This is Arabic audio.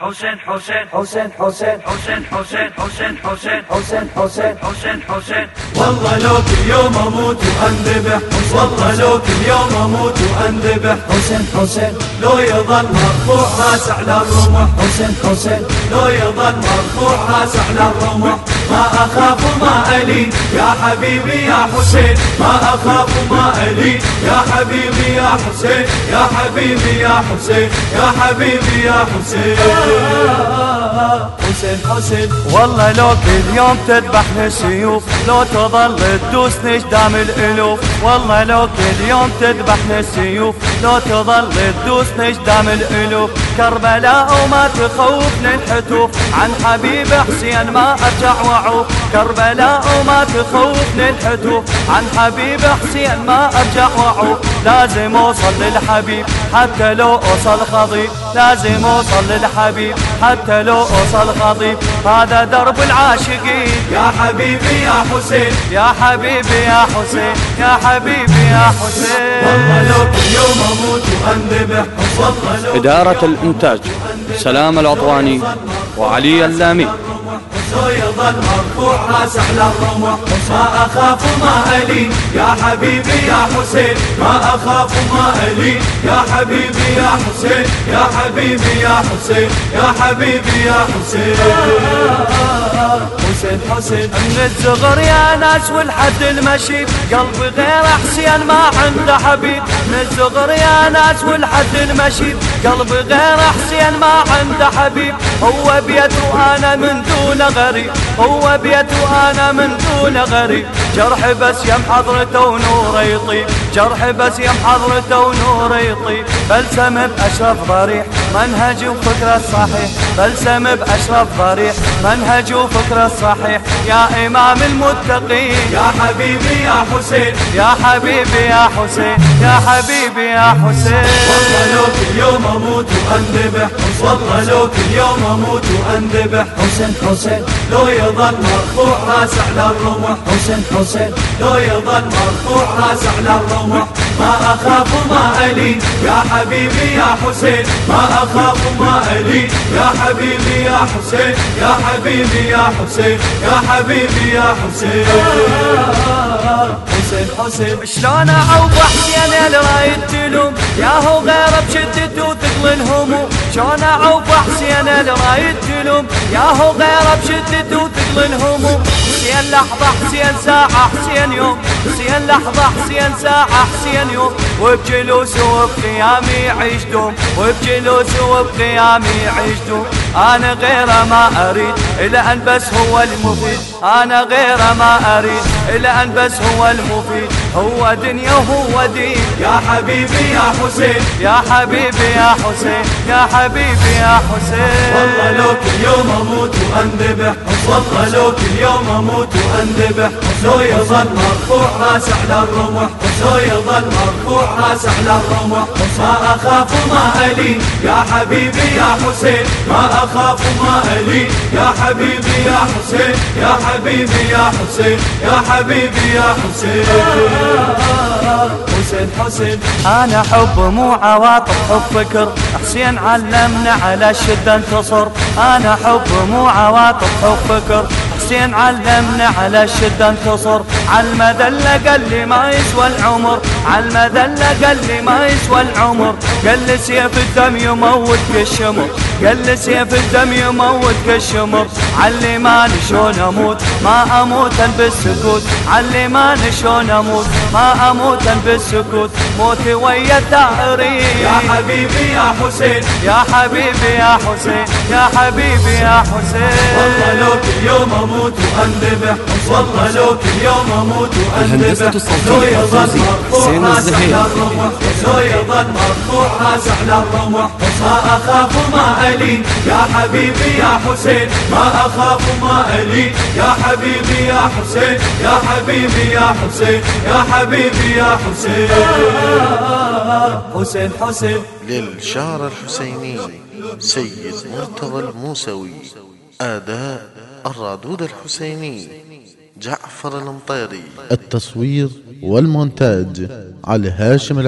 حسين حسين حسين حسين حسين حسين حسين حسين حسين حسين حسين حسين والله لو كل يوم أموت وانذبح والله لو كل يوم أموت وانذبح حسين حسين لو يظل مرفوع راس على الرمح حسين حسين لو يظل مرفوع راس على الرمح ما أخاف وما الي يا حبيبي يا حسين. ما أخاف وما الي يا حبيبي يا حسين. يا حبيبي يا حسين. يا حبيبي يا حسين. حسين حسين. والله لو كل يوم تذبحني سيوف لو تظل تدوسني قدام الألوف. والله لو كل يوم تذبحني سيوف لو تظل تدوسني قدام الألوف. كربلاء وما تخوفني الحتوف عن حبيب حسين ما أرجع واعوف كربلاء وما تخوفني الحتوف عن حبيب حسين ما ارجع واعوف لازم أوصل للحبيب حتى لو أوصل خضيب لازم أوصل للحبيب حتى لو أوصل خضيب هذا درب العاشقين. يا حبيبي يا حسين. يا حبيبي يا حسين. يا حبيبي يا حسين. والله لو كل يوم أموت وانذبح والله لو إدارة الإنتاج سلام العطواني وعلي اللامي. لو يظل مرفوع راس على الرمح ما أخاف وما ألي يا حبيبي يا حسين. ما أخاف وما ألي يا حبيبي يا حسين. يا حبيبي يا حسين. يا حبيبي يا حسين. حسين حسين من الزغر يا ناس والحد المشيب قلبي غير حسين ما عنده حبيب. من الزغر يا ناس والحد المشيب قلبي غير حسين ما عنده حبيب. هو بيت وأنا من دون غريب. هو بيت وأنا من دون غريب. جرح بس يم حضرته ونور يطيب. جرح بس يم حضرته ونور يطيب. بلسم بأشرف ضريح. منهج وفكرة صحيح بلسم بأشرف ضريح. منهج وفكرة صحيح يا إمام المتقين. يا حبيبي يا حسين. يا حبيبي يا حسين يا حبيبي يا حسين. والله لو كل يوم أموت وأنذبح والله لو كل يوم أموت وأنذبح حسين حسين لو يظل مرفوع راس على الرمح. حسين حسين لو يظل مرفوع راس على الرمح. ما أخاف وما ألي يا حبيبي يا حسين. ما أخاف وما ألي يا حبيبي يا حسين. يا حبيبي يا حسين. يا حبيبي يا حسين. حسين حسين. شلون أعوض حسين اللي رايد تلوم يا هو غير بشدته وثقل الهموم شلون أعوض حسين اللي رايد تلوم يا هو غير بشدته وثقل الهموم حسين لحظة حسين ساعة حسين يوم. حسين لحظة حسين ساعة حسين يوم. وبجلوس وبقيامي يعيش دوم. وبجلوس وبقيامي يعيش دوم. أنا غيره ما أريد إلا أن بس هو المفيد. أنا غيره ما أريد إلا أن بس هو المفيد. هو دنيا وهو دين. يا حبيبي يا حسين. يا حبيبي يا حسين. يا حبيبي يا حسين. والله لو كل يوم أموت وأنذبح. والله لو كل يوم أموت وأنذبح. لو يظل مرفوع راس على الرمح يظل مرفوع راس على الرمح ما أخاف وما الي يا حبيبي يا حسين. ما أخاف وما الي يا حبيبي يا حسين. يا حبيبي يا حسين يا حبيبي يا حسين. حسين حسين. أنا حب مو عواطف حب فكر. حسين علمنا على الشدة انتصر. أنا حب مو عواطف حب فكر. حسين علمنا على الشدة انتصر. على المذلة قال لي ما يسوى العمر. على المذلة قال لي ما يسوى العمر. قال لي سيف الدم يموت كالشمر قال لي سيف الدم يموت كالشمر علماني شلون أموت ما أموت بالسكوت. علماني شلون أموت ما أموت بالسكوت. موتي ويا الدائرين يا حبيبي يا حسين. يا حبيبي يا حسين. يا حبيبي يا حسين. والله لو كل يوم أموت وانذبح والله لو كل يوم أموت الهندسة وانذبح الصوتية لو يظل والتوزيع مرفوع حسين راس الزهير. على الرمح. لو يظل على الرمح. ما أخاف وما ألي يا حبيبي يا حسين. ما أخاف وما ألي يا حبيبي يا حسين. يا حبيبي يا حسين. يا حبيبي يا حسين. حسين حسين. للشعر الحسيني سيد مرتضى الموسوي. أداء الرادود الحسيني. جعفر المطيري التصوير والمونتاج على هاشم